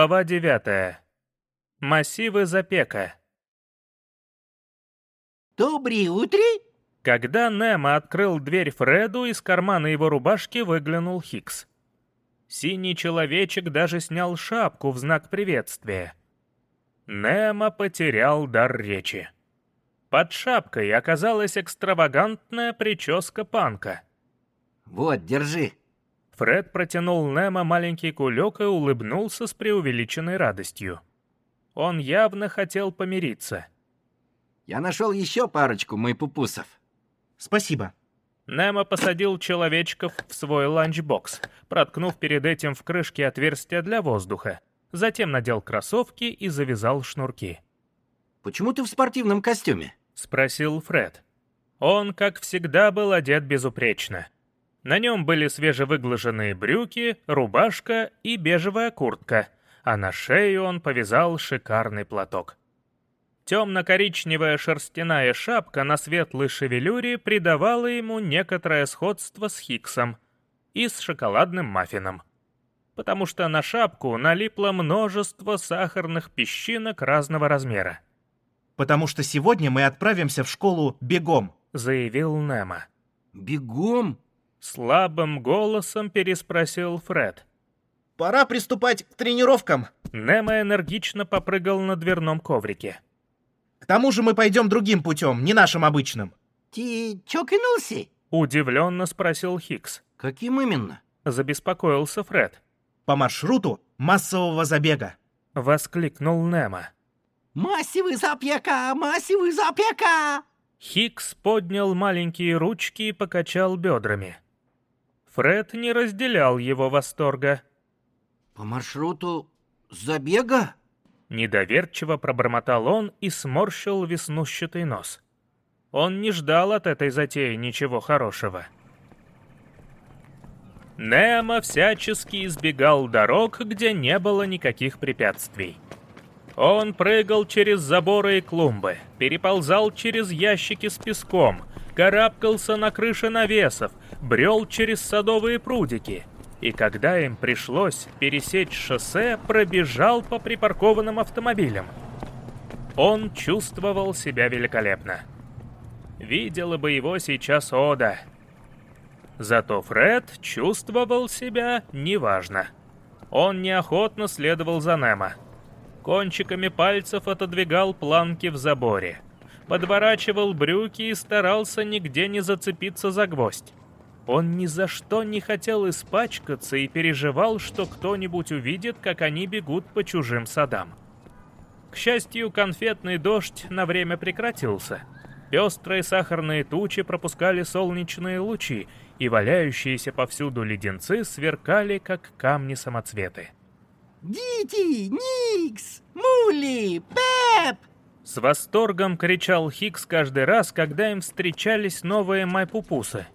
Глава 9. Массивы Запека. Доброе утро. Когда Немо открыл дверь Фреду, из кармана его рубашки выглянул Хикс. Синий человечек даже снял шапку в знак приветствия. Немо потерял дар речи. Под шапкой оказалась экстравагантная прическа панка. Вот, держи. Фред протянул Немо маленький кулек и улыбнулся с преувеличенной радостью. Он явно хотел помириться. Я нашел еще парочку майпупусов. Спасибо. Немо посадил человечков в свой ланчбокс, проткнув перед этим в крышке отверстие для воздуха. Затем надел кроссовки и завязал шнурки. «Почему ты в спортивном костюме?» — спросил Фред. Он, как всегда, был одет безупречно. На нем были свежевыглаженные брюки, рубашка и бежевая куртка, а на шею он повязал шикарный платок. Темно-коричневая шерстяная шапка на светлой шевелюре придавала ему некоторое сходство с Хиксом и с шоколадным маффином, потому что на шапку налипло множество сахарных песчинок разного размера. «Потому что сегодня мы отправимся в школу бегом», — заявил Немо. «Бегом?» Слабым голосом переспросил Фред. «Пора приступать к тренировкам!» Немо энергично попрыгал на дверном коврике. «К тому же мы пойдем другим путем, не нашим обычным». «Ты чокнулся?» Удивленно спросил Хикс. «Каким именно?» Забеспокоился Фред. «По маршруту массового забега!» Воскликнул Немо. «Массивы запека! Массивы запека!» Хикс поднял маленькие ручки и покачал бедрами. Фред не разделял его восторга. «По маршруту забега?» Недоверчиво пробормотал он и сморщил веснущатый нос. Он не ждал от этой затеи ничего хорошего. Немо всячески избегал дорог, где не было никаких препятствий. Он прыгал через заборы и клумбы, переползал через ящики с песком, карабкался на крыши навесов, брел через садовые прудики. И когда им пришлось пересечь шоссе, пробежал по припаркованным автомобилям. Он чувствовал себя великолепно. Видела бы его сейчас Ода. Зато Фред чувствовал себя неважно. Он неохотно следовал за Немо. Кончиками пальцев отодвигал планки в заборе. Подворачивал брюки и старался нигде не зацепиться за гвоздь. Он ни за что не хотел испачкаться и переживал, что кто-нибудь увидит, как они бегут по чужим садам. К счастью, конфетный дождь на время прекратился. Пестрые сахарные тучи пропускали солнечные лучи, и валяющиеся повсюду леденцы сверкали, как камни-самоцветы. «Дити! Никс! Мули! Пеп!» С восторгом кричал Хикс каждый раз, когда им встречались новые майпупусы.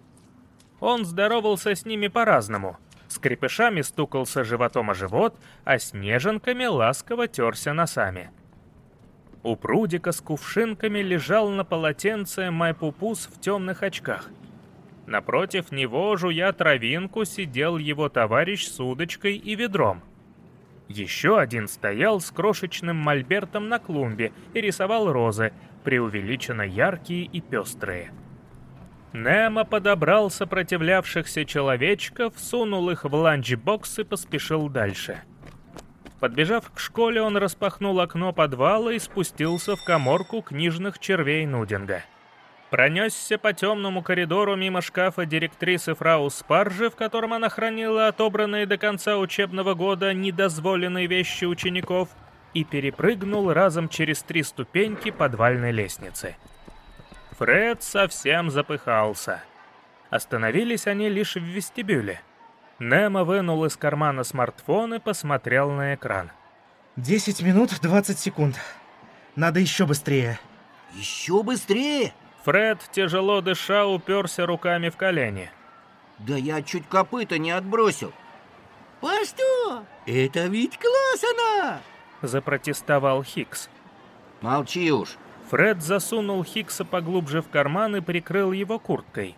Он здоровался с ними по-разному. С крепышами стукался животом о живот, а с неженками ласково терся носами. У прудика с кувшинками лежал на полотенце майпупус в темных очках. Напротив него, жуя травинку, сидел его товарищ с удочкой и ведром — еще один стоял с крошечным мольбертом на клумбе и рисовал розы, преувеличенно яркие и пестрые. Немо подобрал сопротивлявшихся человечков, сунул их в ланчбокс и поспешил дальше. Подбежав к школе, он распахнул окно подвала и спустился в коморку книжных червей Нудинга. Пронесся по темному коридору мимо шкафа директрисы фрау Спаржи, в котором она хранила отобранные до конца учебного года недозволенные вещи учеников, и перепрыгнул разом через три ступеньки подвальной лестницы. Фред совсем запыхался. Остановились они лишь в вестибюле. Немо вынул из кармана смартфон и посмотрел на экран. «Десять минут двадцать секунд. Надо еще быстрее». «Еще быстрее?» Фред, тяжело дыша, уперся руками в колени. Да я чуть копыта не отбросил. «По что? Это ведь классно!» Запротестовал Хикс. «Молчи уж!» Фред засунул Хикса поглубже в карман и прикрыл его курткой.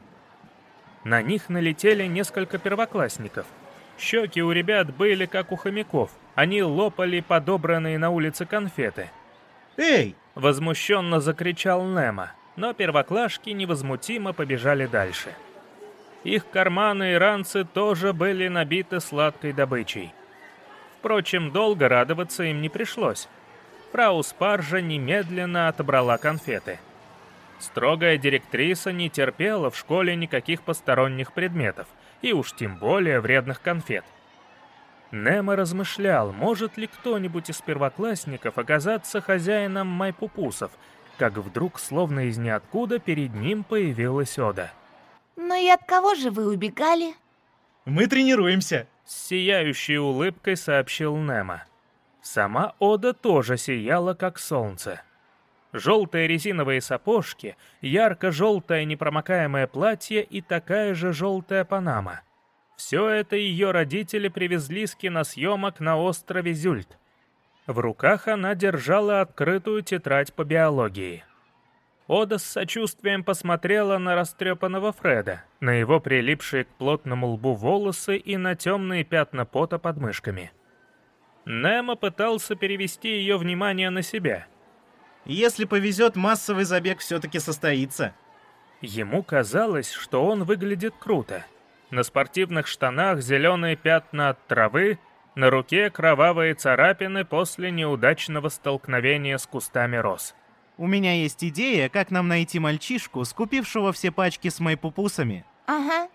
На них налетели несколько первоклассников. Щеки у ребят были как у хомяков, Они лопали подобранные на улице конфеты. Эй! Возмущенно закричал Немо, но первоклашки невозмутимо побежали дальше. Их карманы и ранцы тоже были набиты сладкой добычей. Впрочем, долго радоваться им не пришлось. Фрау Спаржа немедленно отобрала конфеты. Строгая директриса не терпела в школе никаких посторонних предметов, и уж тем более вредных конфет – Немо размышлял, может ли кто-нибудь из первоклассников оказаться хозяином майпупусов, как вдруг, словно из ниоткуда, перед ним появилась Ода. «Ну и от кого же вы убегали?» Мы тренируемся. С сияющей улыбкой сообщил Немо. Сама Ода тоже сияла, как солнце. Желтые резиновые сапожки, ярко-желтое непромокаемое платье и такая же желтая панама — все это ее родители привезли с киносъемок на острове Зюльт. В руках она держала открытую тетрадь по биологии. Ода с сочувствием посмотрела на растрепанного Фреда, на его прилипшие к плотному лбу волосы и на темные пятна пота под мышками. Немо пытался перевести ее внимание на себя. Если повезет, массовый забег все-таки состоится. Ему казалось, что он выглядит круто — на спортивных штанах зеленые пятна от травы, на руке кровавые царапины после неудачного столкновения с кустами роз. У меня есть идея, как нам найти мальчишку, скупившего все пачки с майпупусами. Ага.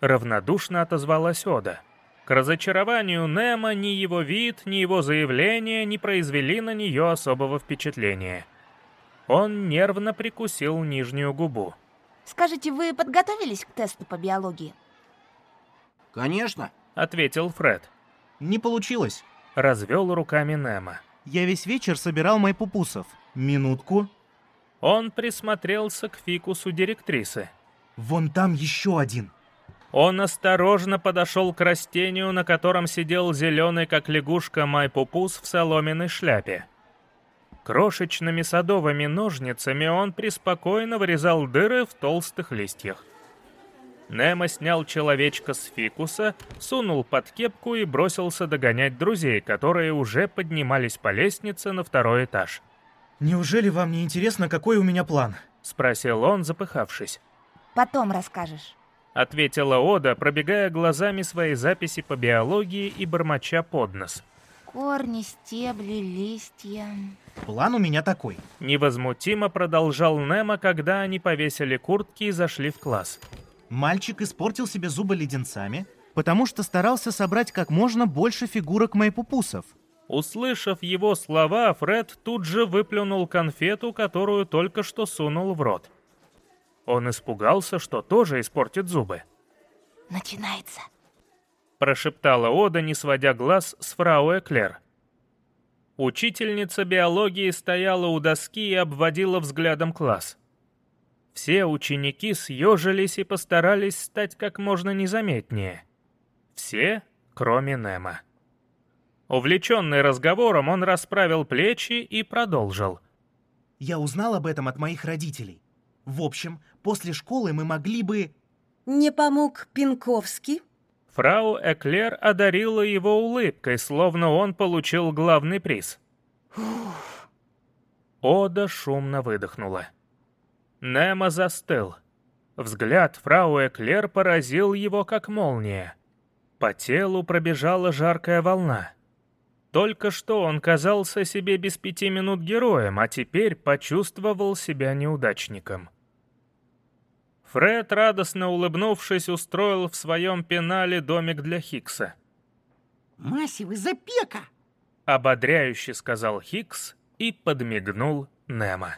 Равнодушно отозвалась Ода. К разочарованию Немо ни его вид, ни его заявление не произвели на нее особого впечатления. Он нервно прикусил нижнюю губу. Скажите, вы подготовились к тесту по биологии? Конечно. Ответил Фред. Не получилось. Развел руками Немо. Я весь вечер собирал майпупусов. Минутку. Он присмотрелся к фикусу директрисы. Вон там еще один. Он осторожно подошел к растению, на котором сидел зеленый, как лягушка, майпупус в соломенной шляпе. Крошечными садовыми ножницами он преспокойно вырезал дыры в толстых листьях. Немо снял человечка с фикуса, сунул под кепку и бросился догонять друзей, которые уже поднимались по лестнице на второй этаж. «Неужели вам не интересно, какой у меня план?» — спросил он, запыхавшись. «Потом расскажешь», — ответила Ода, пробегая глазами свои записи по биологии и бормоча под нос. «Корни, стебли, листья...» «План у меня такой». Невозмутимо продолжал Немо, когда они повесили куртки и зашли в класс. Мальчик испортил себе зубы леденцами, потому что старался собрать как можно больше фигурок майпупусов. Услышав его слова, Фред тут же выплюнул конфету, которую только что сунул в рот. Он испугался, что тоже испортит зубы. «Начинается», — прошептала Ода, не сводя глаз с фрау Эклер. Учительница биологии стояла у доски и обводила взглядом класс. Все ученики съежились и постарались стать как можно незаметнее. Все, кроме Немо. Увлеченный разговором, он расправил плечи и продолжил. «Я узнал об этом от моих родителей. В общем, после школы мы могли бы...» «Не помог Пинковский?» Фрау Эклер одарила его улыбкой, словно он получил главный приз. Ода шумно выдохнула. Немо застыл. Взгляд фрау Эклер поразил его как молния. По телу пробежала жаркая волна. Только что он казался себе без пяти минут героем, а теперь почувствовал себя неудачником. Фред, радостно улыбнувшись, устроил в своем пенале домик для Хикса. «Массив из опека!» — ободряюще сказал Хикс и подмигнул Немо.